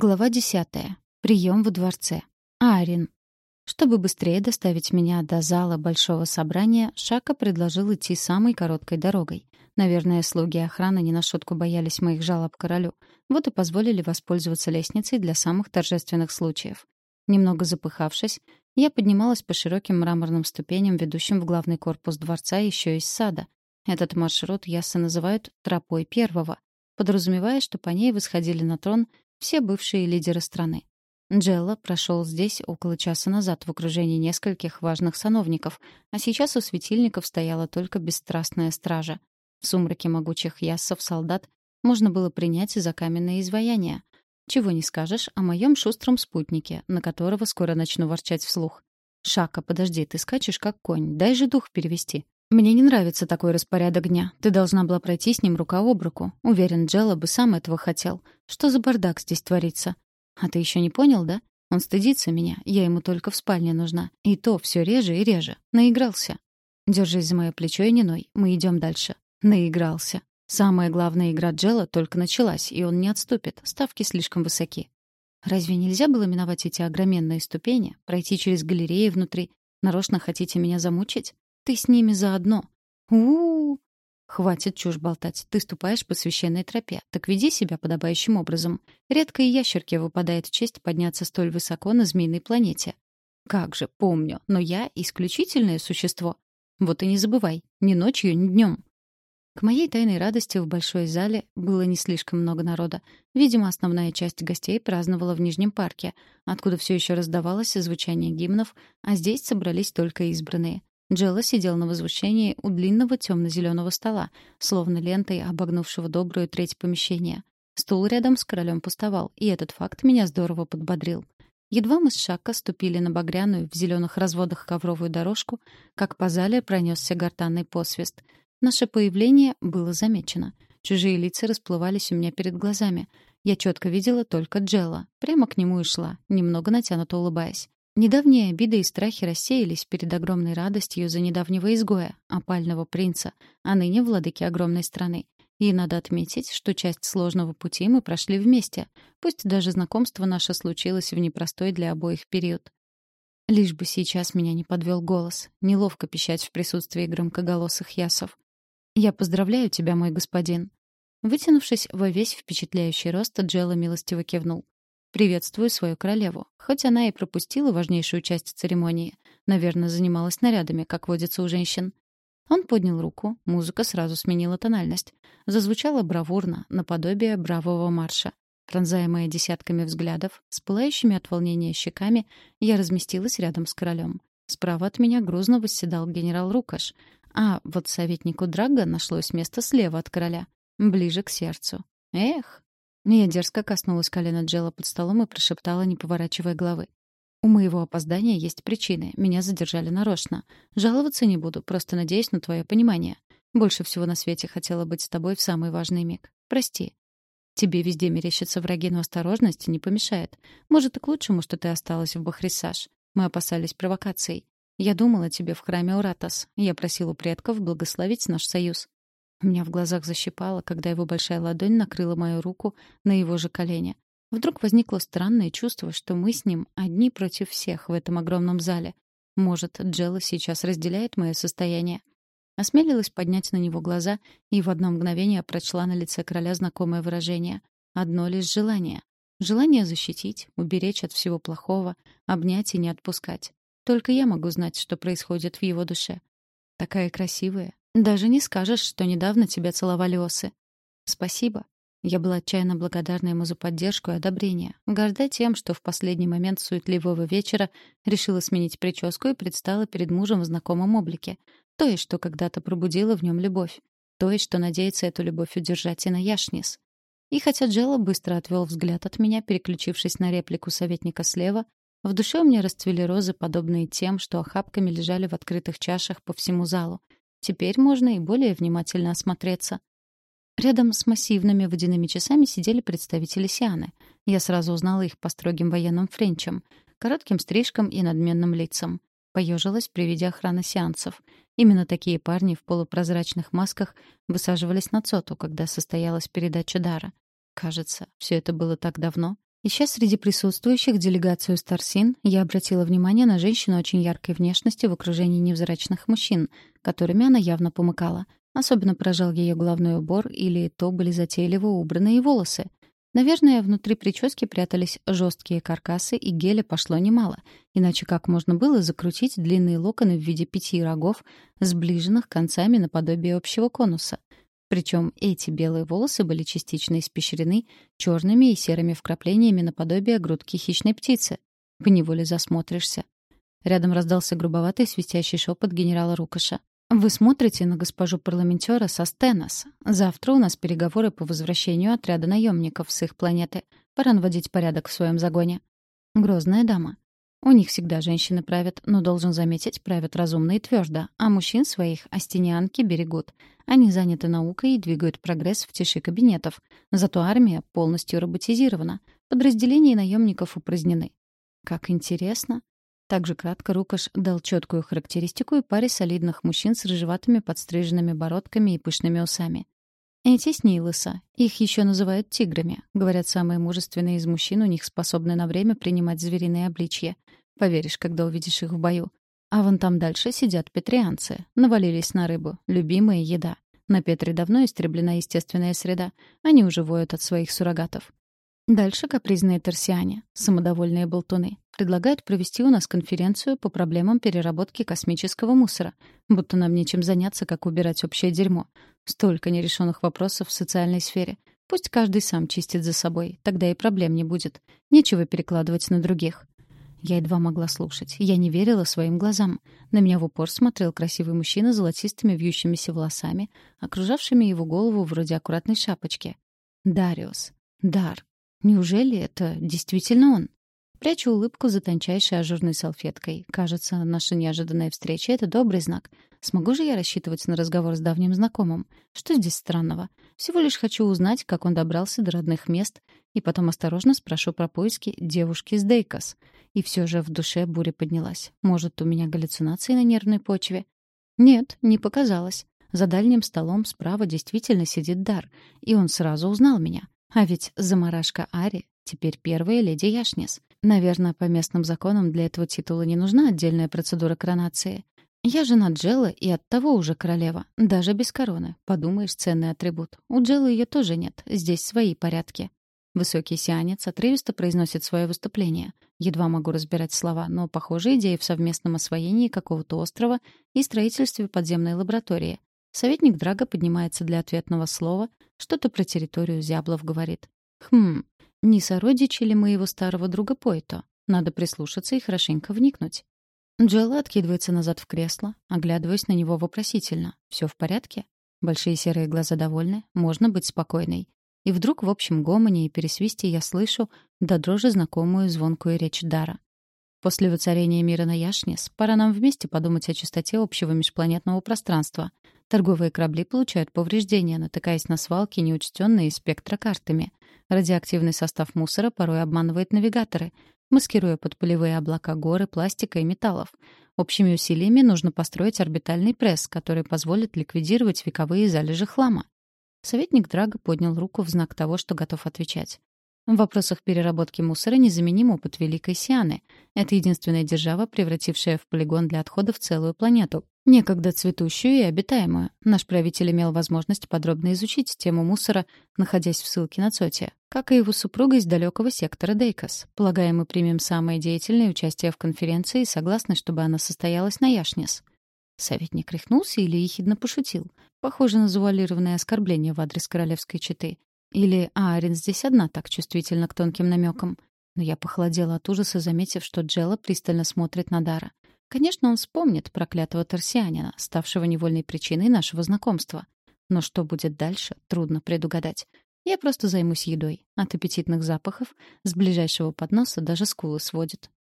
Глава десятая. Прием во дворце. Арин. Чтобы быстрее доставить меня до зала большого собрания, Шака предложил идти самой короткой дорогой. Наверное, слуги охраны не на шутку боялись моих жалоб королю. Вот и позволили воспользоваться лестницей для самых торжественных случаев. Немного запыхавшись, я поднималась по широким мраморным ступеням, ведущим в главный корпус дворца еще из сада. Этот маршрут ясно называют «тропой первого», подразумевая, что по ней восходили на трон все бывшие лидеры страны. Джелла прошел здесь около часа назад в окружении нескольких важных сановников, а сейчас у светильников стояла только бесстрастная стража. В сумраке могучих яссов солдат можно было принять за каменное изваяние. Чего не скажешь о моем шустром спутнике, на которого скоро начну ворчать вслух. «Шака, подожди, ты скачешь как конь, дай же дух перевести». «Мне не нравится такой распорядок дня. Ты должна была пройти с ним рука об руку. Уверен, Джелла бы сам этого хотел. Что за бардак здесь творится?» А ты еще не понял, да? Он стыдится меня, я ему только в спальне нужна. И то все реже и реже. Наигрался. Держись за мое плечо и не ной. Мы идем дальше. Наигрался. Самая главная игра Джела только началась, и он не отступит. Ставки слишком высоки. Разве нельзя было миновать эти огроменные ступени, пройти через галереи внутри? Нарочно хотите меня замучить? Ты с ними заодно. у у, -у «Хватит чушь болтать. Ты ступаешь по священной тропе. Так веди себя подобающим образом. Редко и ящерке выпадает честь подняться столь высоко на змеиной планете. Как же, помню. Но я — исключительное существо. Вот и не забывай. Ни ночью, ни днем. К моей тайной радости в большой зале было не слишком много народа. Видимо, основная часть гостей праздновала в Нижнем парке, откуда все еще раздавалось звучание гимнов, а здесь собрались только избранные. Джелла сидел на возвышении у длинного темно-зеленого стола, словно лентой обогнувшего добрую треть помещения. Стул рядом с королем пустовал, и этот факт меня здорово подбодрил. Едва мы с Шака ступили на багряную в зеленых разводах ковровую дорожку, как по зале пронесся гортанный посвист. Наше появление было замечено. Чужие лица расплывались у меня перед глазами. Я четко видела только Джелла. Прямо к нему и шла, немного натянуто улыбаясь. Недавние обиды и страхи рассеялись перед огромной радостью за недавнего изгоя, опального принца, а ныне владыки огромной страны. И надо отметить, что часть сложного пути мы прошли вместе, пусть даже знакомство наше случилось в непростой для обоих период. Лишь бы сейчас меня не подвел голос. Неловко пищать в присутствии громкоголосых ясов. «Я поздравляю тебя, мой господин». Вытянувшись во весь впечатляющий рост, Джелла милостиво кивнул. Приветствую свою королеву. Хоть она и пропустила важнейшую часть церемонии. Наверное, занималась нарядами, как водится у женщин. Он поднял руку, музыка сразу сменила тональность. Зазвучала бравурно, наподобие бравого марша. Пронзаемая десятками взглядов, с пылающими от волнения щеками, я разместилась рядом с королем. Справа от меня грузно восседал генерал Рукаш, а вот советнику Драга нашлось место слева от короля, ближе к сердцу. Эх, я дерзко коснулась колена Джела под столом и прошептала, не поворачивая головы. «У моего опоздания есть причины. Меня задержали нарочно. Жаловаться не буду, просто надеюсь на твое понимание. Больше всего на свете хотела быть с тобой в самый важный миг. Прости. Тебе везде мерещатся враги, но осторожность не помешает. Может, и к лучшему, что ты осталась в Бахрисаж. Мы опасались провокаций. Я думала тебе в храме Уратас. Я просила предков благословить наш союз. У меня в глазах защипало, когда его большая ладонь накрыла мою руку на его же колени. Вдруг возникло странное чувство, что мы с ним одни против всех в этом огромном зале. Может, Джелла сейчас разделяет мое состояние? Осмелилась поднять на него глаза и в одно мгновение прочла на лице короля знакомое выражение. Одно лишь желание. Желание защитить, уберечь от всего плохого, обнять и не отпускать. Только я могу знать, что происходит в его душе. Такая красивая, даже не скажешь, что недавно тебя целовали осы. Спасибо. Я была отчаянно благодарна ему за поддержку и одобрение, горда тем, что в последний момент суетливого вечера решила сменить прическу и предстала перед мужем в знакомом облике. То есть, что когда-то пробудила в нем любовь. То есть, что надеется эту любовь удержать и на Яшнис. И хотя Джелла быстро отвел взгляд от меня, переключившись на реплику советника слева, в душе у меня расцвели розы, подобные тем, что охапками лежали в открытых чашах по всему залу. Теперь можно и более внимательно осмотреться. Рядом с массивными водяными часами сидели представители Сианы. Я сразу узнала их по строгим военным френчам, коротким стрижкам и надменным лицам. Поежилась при виде охраны сеансов. Именно такие парни в полупрозрачных масках высаживались на Цоту, когда состоялась передача дара. Кажется, все это было так давно. Ища среди присутствующих делегацию Старсин, я обратила внимание на женщину очень яркой внешности в окружении невзрачных мужчин, которыми она явно помыкала. Особенно поражал ее головной убор или то были затейливо убранные волосы. Наверное, внутри прически прятались жесткие каркасы, и геля пошло немало. Иначе как можно было закрутить длинные локоны в виде пяти рогов, сближенных концами наподобие общего конуса? Причем эти белые волосы были частично испещрены черными и серыми вкраплениями наподобие грудки хищной птицы. Поневоле засмотришься. Рядом раздался грубоватый свистящий шепот генерала Рукаша. «Вы смотрите на госпожу парламентера со Стенос. Завтра у нас переговоры по возвращению отряда наемников с их планеты. Пора наводить порядок в своем загоне». Грозная дама. У них всегда женщины правят, но, должен заметить, правят разумно и твердо, а мужчин своих астенианки берегут. Они заняты наукой и двигают прогресс в тиши кабинетов. Зато армия полностью роботизирована. Подразделения наемников упразднены. Как интересно. Также кратко Рукаш дал четкую характеристику и паре солидных мужчин с рыжеватыми подстриженными бородками и пышными усами. Эти снилыса. Их еще называют тиграми. Говорят, самые мужественные из мужчин у них способны на время принимать звериные обличья. Поверишь, когда увидишь их в бою. А вон там дальше сидят петрианцы. Навалились на рыбу. Любимая еда. На Петре давно истреблена естественная среда. Они уже воют от своих суррогатов. Дальше капризные торсиане, самодовольные болтуны, предлагают провести у нас конференцию по проблемам переработки космического мусора. Будто нам нечем заняться, как убирать общее дерьмо. Столько нерешенных вопросов в социальной сфере. Пусть каждый сам чистит за собой, тогда и проблем не будет. Нечего перекладывать на других. Я едва могла слушать. Я не верила своим глазам. На меня в упор смотрел красивый мужчина с золотистыми вьющимися волосами, окружавшими его голову вроде аккуратной шапочки. Дариус. Дар. Неужели это действительно он? Прячу улыбку за тончайшей ажурной салфеткой. Кажется, наша неожиданная встреча — это добрый знак. Смогу же я рассчитывать на разговор с давним знакомым? Что здесь странного? Всего лишь хочу узнать, как он добрался до родных мест, и потом осторожно спрошу про поиски девушки из Дейкос. И все же в душе буря поднялась. Может, у меня галлюцинации на нервной почве? Нет, не показалось. За дальним столом справа действительно сидит Дар, и он сразу узнал меня. А ведь заморашка Ари теперь первая леди Яшнис. Наверное, по местным законам для этого титула не нужна отдельная процедура коронации. Я жена Джелла и оттого уже королева. Даже без короны. Подумаешь, ценный атрибут. У Джеллы ее тоже нет. Здесь свои порядки. Высокий сианец отрывисто произносит свое выступление. Едва могу разбирать слова, но, похоже, идея в совместном освоении какого-то острова и строительстве подземной лаборатории. Советник Драга поднимается для ответного слова, что-то про территорию Зяблов говорит. Хм, не сородичи ли моего старого друга Пойто? Надо прислушаться и хорошенько вникнуть. Джелла откидывается назад в кресло, оглядываясь на него вопросительно. Все в порядке? Большие серые глаза довольны, можно быть спокойной. И вдруг в общем гомоне и пересвисте я слышу до дрожи знакомую звонкую речь Дара. После воцарения мира на Яшнис пора нам вместе подумать о чистоте общего межпланетного пространства. Торговые корабли получают повреждения, натыкаясь на свалки, неучтенные спектрокартами. Радиоактивный состав мусора порой обманывает навигаторы, маскируя под полевые облака горы пластика и металлов. Общими усилиями нужно построить орбитальный пресс, который позволит ликвидировать вековые залежи хлама. Советник Драго поднял руку в знак того, что готов отвечать. В вопросах переработки мусора незаменим опыт Великой Сианы. Это единственная держава, превратившая в полигон для отходов целую планету, некогда цветущую и обитаемую. Наш правитель имел возможность подробно изучить тему мусора, находясь в ссылке на Цоте, как и его супруга из далекого сектора Дейкос. Полагаем, мы примем самое деятельное участие в конференции и согласны, чтобы она состоялась на Яшнес. Советник рехнулся или ехидно пошутил. Похоже на завуалированное оскорбление в адрес королевской четы. Или Аарин здесь одна так чувствительна к тонким намекам. Но я похолодела от ужаса, заметив, что Джелла пристально смотрит на Дара. Конечно, он вспомнит проклятого торсианина, ставшего невольной причиной нашего знакомства. Но что будет дальше, трудно предугадать. Я просто займусь едой. От аппетитных запахов с ближайшего подноса даже скулы сводит.